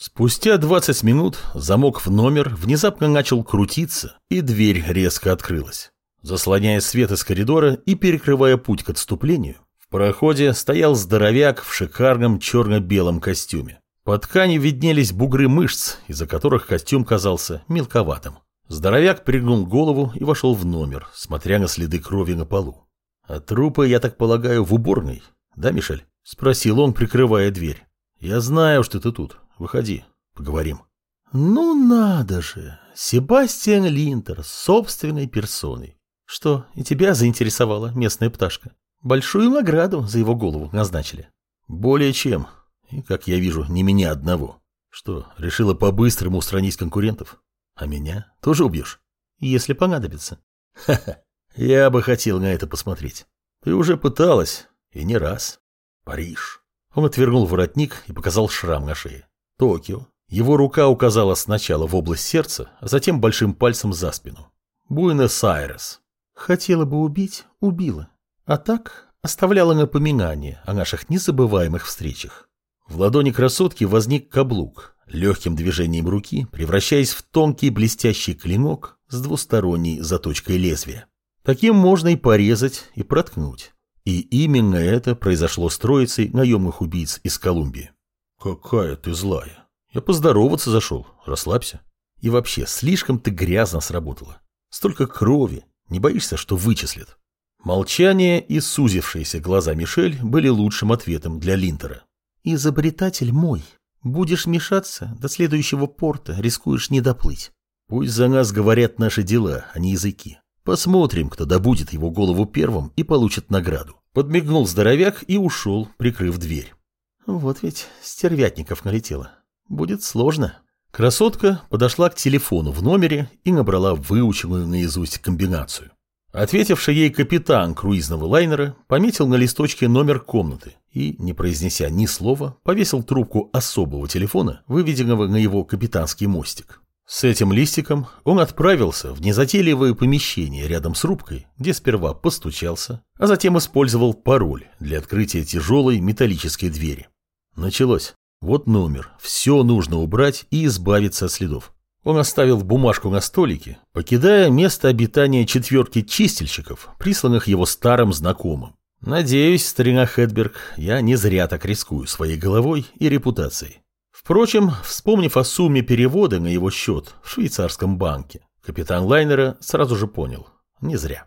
Спустя 20 минут замок в номер внезапно начал крутиться, и дверь резко открылась. Заслоняя свет из коридора и перекрывая путь к отступлению, в проходе стоял здоровяк в шикарном черно-белом костюме. По ткани виднелись бугры мышц, из-за которых костюм казался мелковатым. Здоровяк пригнул голову и вошел в номер, смотря на следы крови на полу. «А трупы, я так полагаю, в уборной, да, Мишель?» – спросил он, прикрывая дверь. «Я знаю, что ты тут. Выходи, поговорим». «Ну надо же! Себастьян Линтер с собственной персоной. Что, и тебя заинтересовала местная пташка? Большую награду за его голову назначили». «Более чем. И, как я вижу, не меня одного. Что, решила по-быстрому устранить конкурентов?» А меня тоже убьешь? Если понадобится. Ха-ха, я бы хотел на это посмотреть. Ты уже пыталась, и не раз. Париж. Он отвернул воротник и показал шрам на шее. Токио. Его рука указала сначала в область сердца, а затем большим пальцем за спину. Буэнос-Айрес. Хотела бы убить, убила. А так оставляла напоминание о наших незабываемых встречах. В ладони красотки возник каблук, легким движением руки превращаясь в тонкий блестящий клинок с двусторонней заточкой лезвия. Таким можно и порезать, и проткнуть. И именно это произошло с троицей наемных убийц из Колумбии. «Какая ты злая! Я поздороваться зашел, расслабься. И вообще, слишком ты грязно сработала. Столько крови, не боишься, что вычислят?» Молчание и сузившиеся глаза Мишель были лучшим ответом для Линтера. «Изобретатель мой», Будешь мешаться, до следующего порта рискуешь не доплыть. Пусть за нас говорят наши дела, а не языки. Посмотрим, кто добудет его голову первым и получит награду. Подмигнул здоровяк и ушел, прикрыв дверь. Вот ведь стервятников налетело. Будет сложно. Красотка подошла к телефону в номере и набрала выученную наизусть комбинацию. Ответивший ей капитан круизного лайнера пометил на листочке номер комнаты и, не произнеся ни слова, повесил трубку особого телефона, выведенного на его капитанский мостик. С этим листиком он отправился в незатейливое помещение рядом с рубкой, где сперва постучался, а затем использовал пароль для открытия тяжелой металлической двери. Началось. Вот номер. Все нужно убрать и избавиться от следов. Он оставил бумажку на столике, покидая место обитания четверки чистильщиков, присланных его старым знакомым. Надеюсь, старина Хедберг, я не зря так рискую своей головой и репутацией. Впрочем, вспомнив о сумме перевода на его счет в швейцарском банке, капитан лайнера сразу же понял – не зря.